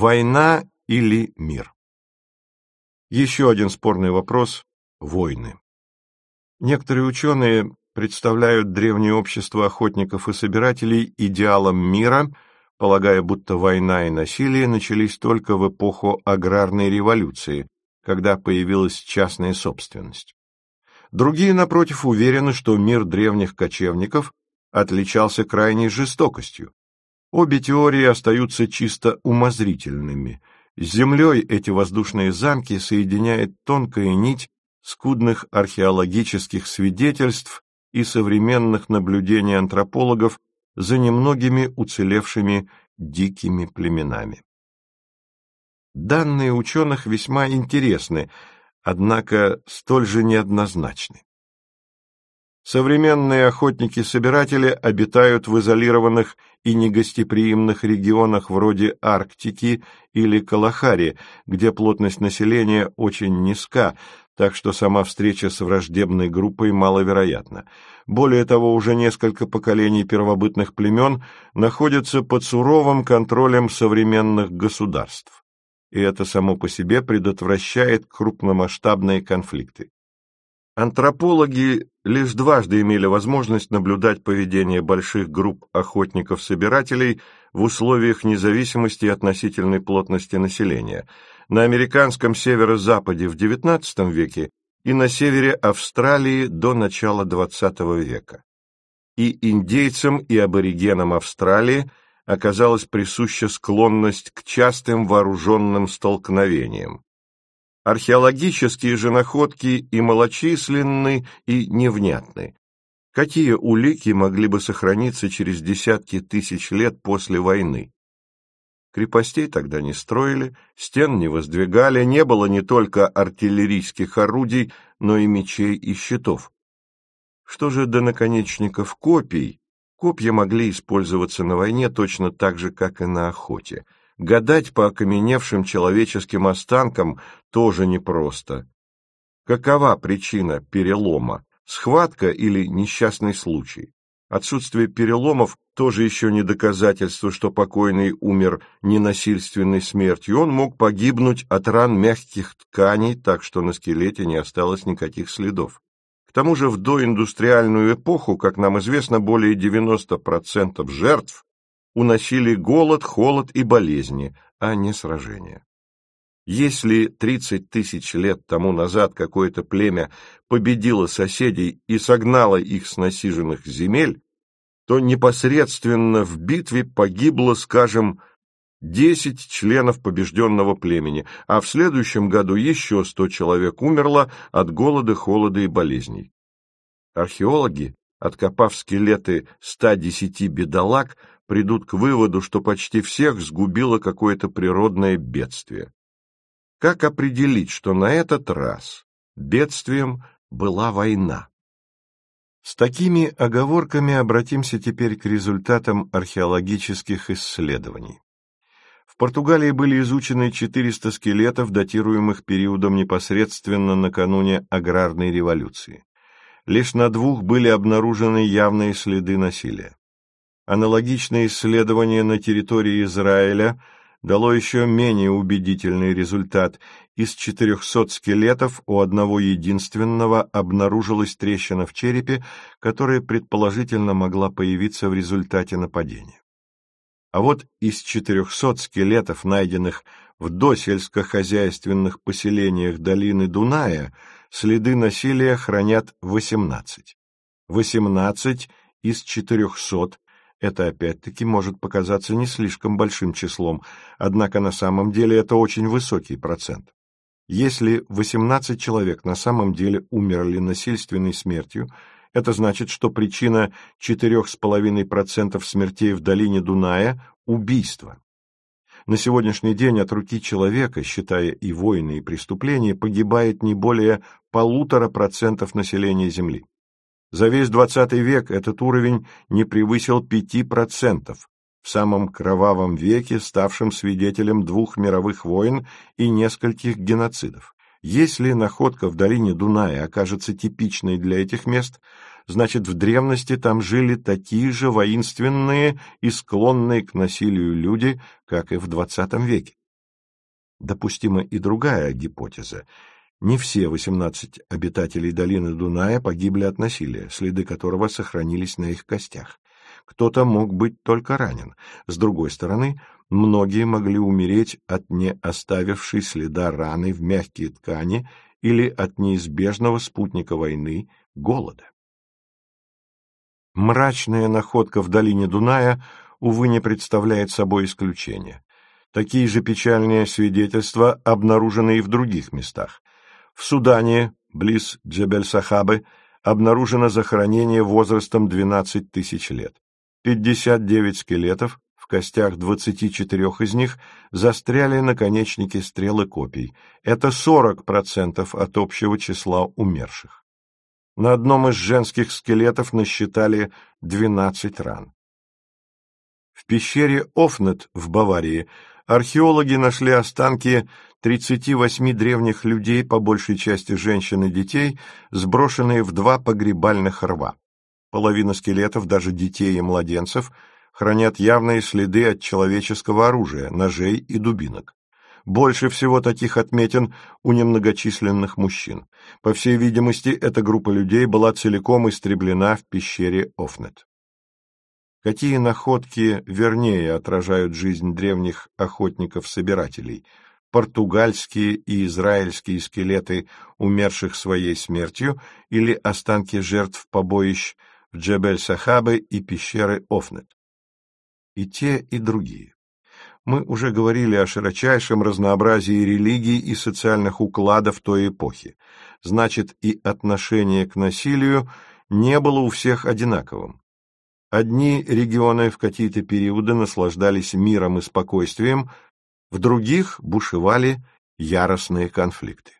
Война или мир? Еще один спорный вопрос – войны. Некоторые ученые представляют древнее общество охотников и собирателей идеалом мира, полагая, будто война и насилие начались только в эпоху аграрной революции, когда появилась частная собственность. Другие, напротив, уверены, что мир древних кочевников отличался крайней жестокостью. Обе теории остаются чисто умозрительными. С землей эти воздушные замки соединяет тонкая нить скудных археологических свидетельств и современных наблюдений антропологов за немногими уцелевшими дикими племенами. Данные ученых весьма интересны, однако столь же неоднозначны. Современные охотники-собиратели обитают в изолированных и негостеприимных регионах вроде Арктики или Калахари, где плотность населения очень низка, так что сама встреча с враждебной группой маловероятна. Более того, уже несколько поколений первобытных племен находятся под суровым контролем современных государств. И это само по себе предотвращает крупномасштабные конфликты. Антропологи лишь дважды имели возможность наблюдать поведение больших групп охотников-собирателей в условиях независимости и относительной плотности населения на американском северо-западе в XIX веке и на севере Австралии до начала XX века. И индейцам, и аборигенам Австралии оказалась присуща склонность к частым вооруженным столкновениям. Археологические же находки и малочисленны, и невнятны. Какие улики могли бы сохраниться через десятки тысяч лет после войны? Крепостей тогда не строили, стен не воздвигали, не было не только артиллерийских орудий, но и мечей и щитов. Что же до наконечников копий? Копья могли использоваться на войне точно так же, как и на охоте – Гадать по окаменевшим человеческим останкам тоже непросто. Какова причина перелома? Схватка или несчастный случай? Отсутствие переломов тоже еще не доказательство, что покойный умер ненасильственной смертью. Он мог погибнуть от ран мягких тканей, так что на скелете не осталось никаких следов. К тому же в доиндустриальную эпоху, как нам известно, более 90% жертв уносили голод, холод и болезни, а не сражения. Если 30 тысяч лет тому назад какое-то племя победило соседей и согнало их с насиженных земель, то непосредственно в битве погибло, скажем, 10 членов побежденного племени, а в следующем году еще 100 человек умерло от голода, холода и болезней. Археологи, откопав скелеты 110 бедолаг, придут к выводу, что почти всех сгубило какое-то природное бедствие. Как определить, что на этот раз бедствием была война? С такими оговорками обратимся теперь к результатам археологических исследований. В Португалии были изучены 400 скелетов, датируемых периодом непосредственно накануне аграрной революции. Лишь на двух были обнаружены явные следы насилия. Аналогичное исследование на территории Израиля дало еще менее убедительный результат. Из 400 скелетов у одного единственного обнаружилась трещина в черепе, которая предположительно могла появиться в результате нападения. А вот из 400 скелетов, найденных в досельскохозяйственных поселениях долины Дуная, следы насилия хранят 18. 18 из 400 это опять-таки может показаться не слишком большим числом, однако на самом деле это очень высокий процент. Если 18 человек на самом деле умерли насильственной смертью, это значит, что причина 4,5% смертей в долине Дуная – убийство. На сегодняшний день от руки человека, считая и войны, и преступления, погибает не более полутора процентов населения Земли. За весь XX век этот уровень не превысил 5%, в самом кровавом веке ставшем свидетелем двух мировых войн и нескольких геноцидов. Если находка в долине Дуная окажется типичной для этих мест, значит, в древности там жили такие же воинственные и склонные к насилию люди, как и в XX веке. Допустима и другая гипотеза. Не все 18 обитателей долины Дуная погибли от насилия, следы которого сохранились на их костях. Кто-то мог быть только ранен. С другой стороны, многие могли умереть от не оставившей следа раны в мягкие ткани или от неизбежного спутника войны – голода. Мрачная находка в долине Дуная, увы, не представляет собой исключения. Такие же печальные свидетельства обнаружены и в других местах. В Судане, близ Джебель-Сахабы, обнаружено захоронение возрастом 12 тысяч лет. 59 скелетов, в костях 24 из них застряли наконечники стрелы копий. Это 40% от общего числа умерших. На одном из женских скелетов насчитали 12 ран. В пещере Офнет в Баварии археологи нашли останки 38 древних людей, по большей части женщин и детей, сброшенные в два погребальных рва. Половина скелетов, даже детей и младенцев, хранят явные следы от человеческого оружия, ножей и дубинок. Больше всего таких отметин у немногочисленных мужчин. По всей видимости, эта группа людей была целиком истреблена в пещере Офнет. Какие находки вернее отражают жизнь древних охотников-собирателей? Португальские и израильские скелеты умерших своей смертью или останки жертв побоищ – в Джебель-Сахабе и пещеры Офнет. И те, и другие. Мы уже говорили о широчайшем разнообразии религий и социальных укладов той эпохи. Значит, и отношение к насилию не было у всех одинаковым. Одни регионы в какие-то периоды наслаждались миром и спокойствием, в других бушевали яростные конфликты.